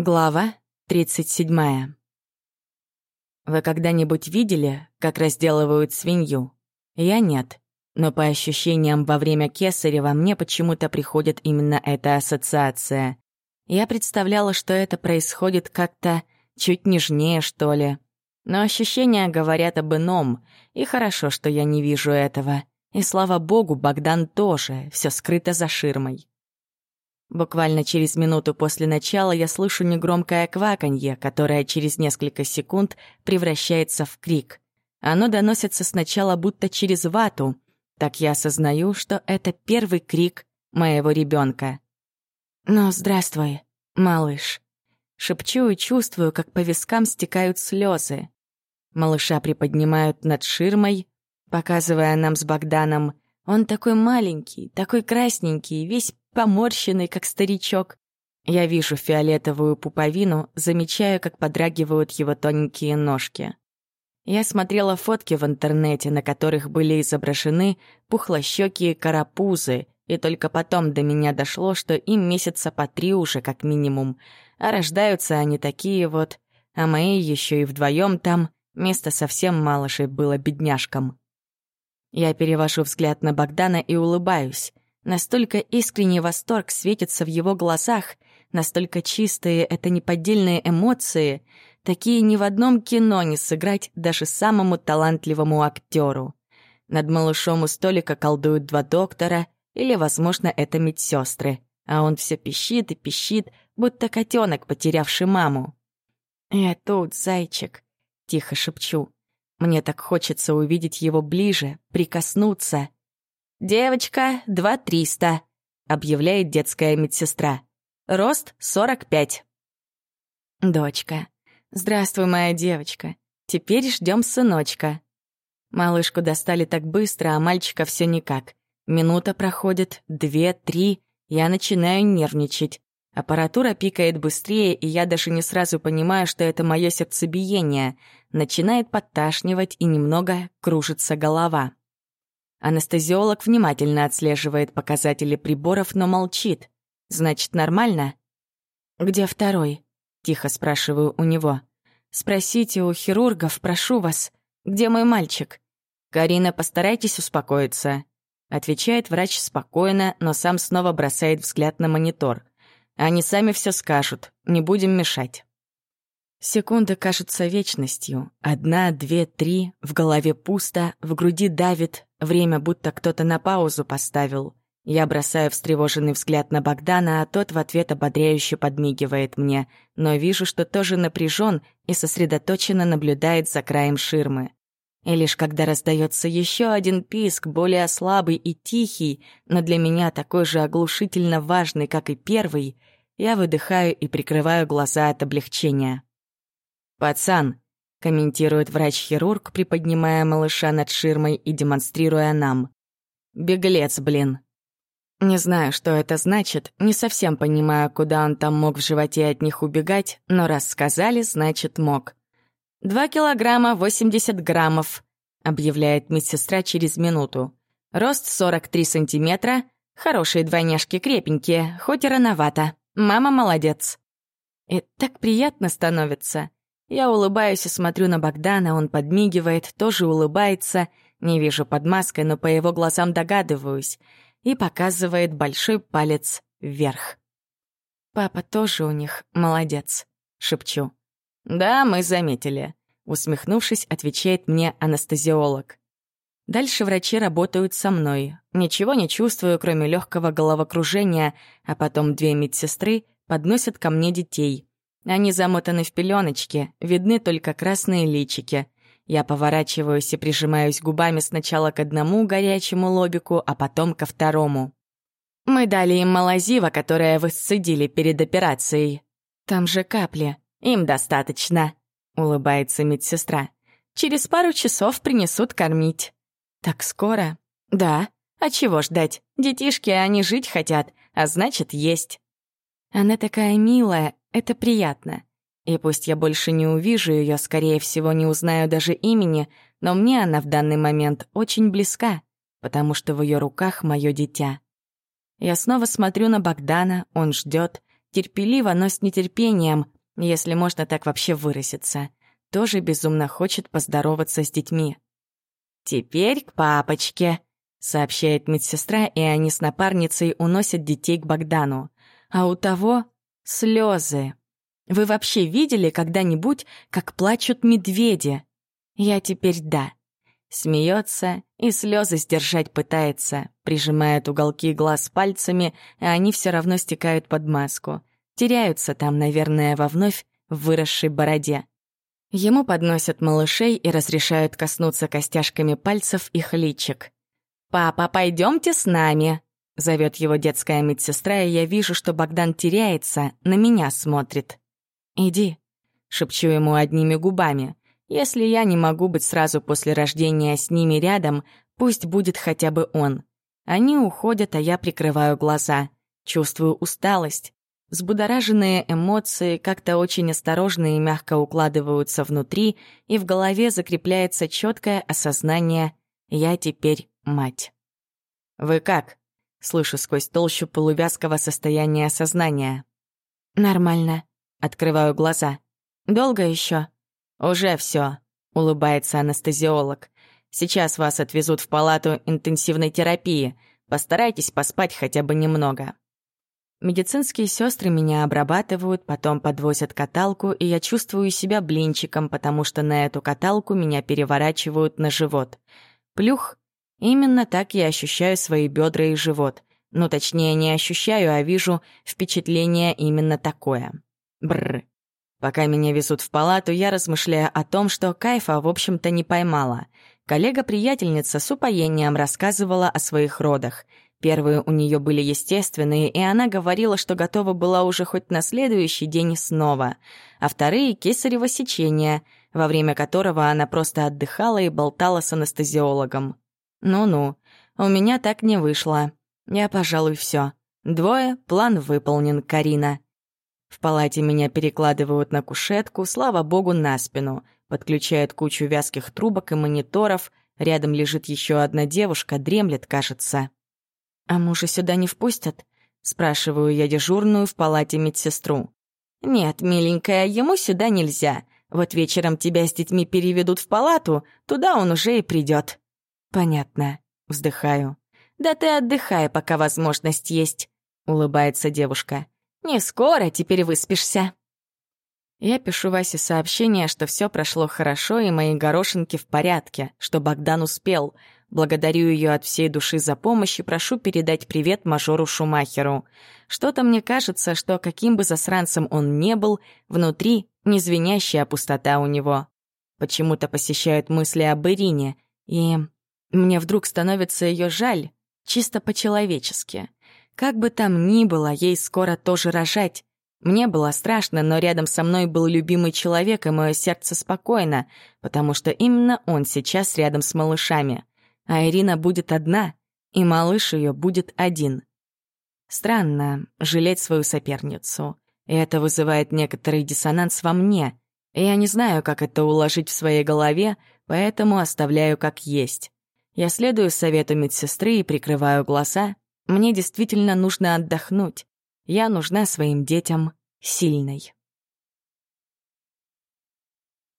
Глава 37. Вы когда-нибудь видели, как разделывают свинью? Я нет. Но по ощущениям во время кесарева мне почему-то приходит именно эта ассоциация. Я представляла, что это происходит как-то чуть нежнее, что ли. Но ощущения говорят об ином, и хорошо, что я не вижу этого. И слава богу, Богдан тоже, все скрыто за ширмой. Буквально через минуту после начала я слышу негромкое кваканье, которое через несколько секунд превращается в крик. Оно доносится сначала будто через вату. Так я осознаю, что это первый крик моего ребенка. «Ну, здравствуй, малыш». Шепчу и чувствую, как по вискам стекают слезы. Малыша приподнимают над ширмой, показывая нам с Богданом. Он такой маленький, такой красненький, весь поморщенный, как старичок. Я вижу фиолетовую пуповину, замечаю, как подрагивают его тоненькие ножки. Я смотрела фотки в интернете, на которых были изображены пухлощёкие карапузы, и только потом до меня дошло, что им месяца по три уже как минимум, а рождаются они такие вот, а мои еще и вдвоем там, места совсем малышей было бедняжкам. Я перевожу взгляд на Богдана и улыбаюсь. Настолько искренний восторг светится в его глазах, настолько чистые это неподдельные эмоции, такие ни в одном кино не сыграть даже самому талантливому актеру. Над малышом у столика колдуют два доктора, или, возможно, это медсестры, а он все пищит и пищит, будто котенок, потерявший маму. «Я тут, зайчик», — тихо шепчу. Мне так хочется увидеть его ближе, прикоснуться. «Девочка, два триста», — объявляет детская медсестра. «Рост сорок пять». «Дочка. Здравствуй, моя девочка. Теперь ждем сыночка». Малышку достали так быстро, а мальчика все никак. Минута проходит, две, три. Я начинаю нервничать. Аппаратура пикает быстрее, и я даже не сразу понимаю, что это мое сердцебиение. Начинает подташнивать, и немного кружится голова. Анестезиолог внимательно отслеживает показатели приборов, но молчит. Значит, нормально? «Где второй?» — тихо спрашиваю у него. «Спросите у хирургов, прошу вас, где мой мальчик?» «Карина, постарайтесь успокоиться», — отвечает врач спокойно, но сам снова бросает взгляд на монитор. «Они сами все скажут, не будем мешать». Секунды кажутся вечностью. Одна, две, три, в голове пусто, в груди давит, время будто кто-то на паузу поставил. Я бросаю встревоженный взгляд на Богдана, а тот в ответ ободряюще подмигивает мне, но вижу, что тоже напряжен и сосредоточенно наблюдает за краем ширмы. И лишь когда раздается еще один писк, более слабый и тихий, но для меня такой же оглушительно важный, как и первый, я выдыхаю и прикрываю глаза от облегчения. «Пацан», — комментирует врач-хирург, приподнимая малыша над ширмой и демонстрируя нам. «Беглец, блин». Не знаю, что это значит, не совсем понимаю, куда он там мог в животе от них убегать, но раз сказали, значит, мог. «Два килограмма восемьдесят граммов», — объявляет медсестра через минуту. «Рост сорок три сантиметра, хорошие двойняшки крепенькие, хоть и рановато. Мама молодец». И так приятно становится. Я улыбаюсь и смотрю на Богдана, он подмигивает, тоже улыбается, не вижу под маской, но по его глазам догадываюсь, и показывает большой палец вверх. «Папа тоже у них молодец», — шепчу. «Да, мы заметили», — усмехнувшись, отвечает мне анестезиолог. Дальше врачи работают со мной. Ничего не чувствую, кроме легкого головокружения, а потом две медсестры подносят ко мне детей — они замотаны в пеленочки, видны только красные личики. Я поворачиваюсь и прижимаюсь губами сначала к одному горячему лобику, а потом ко второму. Мы дали им малазива, которое вы сцедили перед операцией. Там же капли. Им достаточно, улыбается медсестра. Через пару часов принесут кормить. Так скоро? Да. А чего ждать? Детишки, они жить хотят, а значит, есть. Она такая милая, это приятно. И пусть я больше не увижу ее, скорее всего, не узнаю даже имени, но мне она в данный момент очень близка, потому что в ее руках мое дитя. Я снова смотрю на Богдана, он ждет, терпеливо, но с нетерпением, если можно так вообще выразиться. Тоже безумно хочет поздороваться с детьми. «Теперь к папочке», — сообщает медсестра, и они с напарницей уносят детей к Богдану. А у того слезы. Вы вообще видели когда-нибудь, как плачут медведи? Я теперь да. Смеется и слезы сдержать пытается, прижимает уголки глаз пальцами, а они все равно стекают под маску. Теряются там, наверное, во вновь выросшей бороде. Ему подносят малышей и разрешают коснуться костяшками пальцев их личик. «Папа, пойдемте с нами!» — зовет его детская медсестра, и я вижу, что Богдан теряется, на меня смотрит. «Иди», — шепчу ему одними губами. «Если я не могу быть сразу после рождения с ними рядом, пусть будет хотя бы он». Они уходят, а я прикрываю глаза. Чувствую усталость. Взбудораженные эмоции как-то очень осторожно и мягко укладываются внутри, и в голове закрепляется четкое осознание «я теперь мать». «Вы как?» — слышу сквозь толщу полувязкого состояния сознания. «Нормально», — открываю глаза. «Долго еще?» «Уже все», — улыбается анестезиолог. «Сейчас вас отвезут в палату интенсивной терапии. Постарайтесь поспать хотя бы немного». Медицинские сестры меня обрабатывают, потом подвозят каталку, и я чувствую себя блинчиком, потому что на эту каталку меня переворачивают на живот. Плюх. Именно так я ощущаю свои бедра и живот. Ну, точнее, не ощущаю, а вижу впечатление именно такое. Бррр. Пока меня везут в палату, я размышляю о том, что кайфа, в общем-то, не поймала. Коллега-приятельница с упоением рассказывала о своих родах. Первые у нее были естественные, и она говорила, что готова была уже хоть на следующий день снова. А вторые — кесарево сечение, во время которого она просто отдыхала и болтала с анестезиологом. Ну-ну, у меня так не вышло. Я, пожалуй, все. Двое, план выполнен, Карина. В палате меня перекладывают на кушетку, слава богу, на спину. Подключают кучу вязких трубок и мониторов. Рядом лежит еще одна девушка, дремлет, кажется. «А мужа сюда не впустят?» — спрашиваю я дежурную в палате медсестру. «Нет, миленькая, ему сюда нельзя. Вот вечером тебя с детьми переведут в палату, туда он уже и придет». «Понятно», — вздыхаю. «Да ты отдыхай, пока возможность есть», — улыбается девушка. «Не скоро, теперь выспишься». Я пишу Васе сообщение, что все прошло хорошо и мои горошинки в порядке, что Богдан успел. Благодарю ее от всей души за помощь и прошу передать привет мажору Шумахеру. Что-то мне кажется, что каким бы засранцем он не был, внутри не звенящая пустота у него. Почему-то посещают мысли об Ирине, и мне вдруг становится ее жаль, чисто по-человечески. Как бы там ни было, ей скоро тоже рожать. Мне было страшно, но рядом со мной был любимый человек, и мое сердце спокойно, потому что именно он сейчас рядом с малышами. А Ирина будет одна, и малыш ее будет один. Странно жалеть свою соперницу. И это вызывает некоторый диссонанс во мне. Я не знаю, как это уложить в своей голове, поэтому оставляю как есть. Я следую совету медсестры и прикрываю глаза, мне действительно нужно отдохнуть. Я нужна своим детям сильной.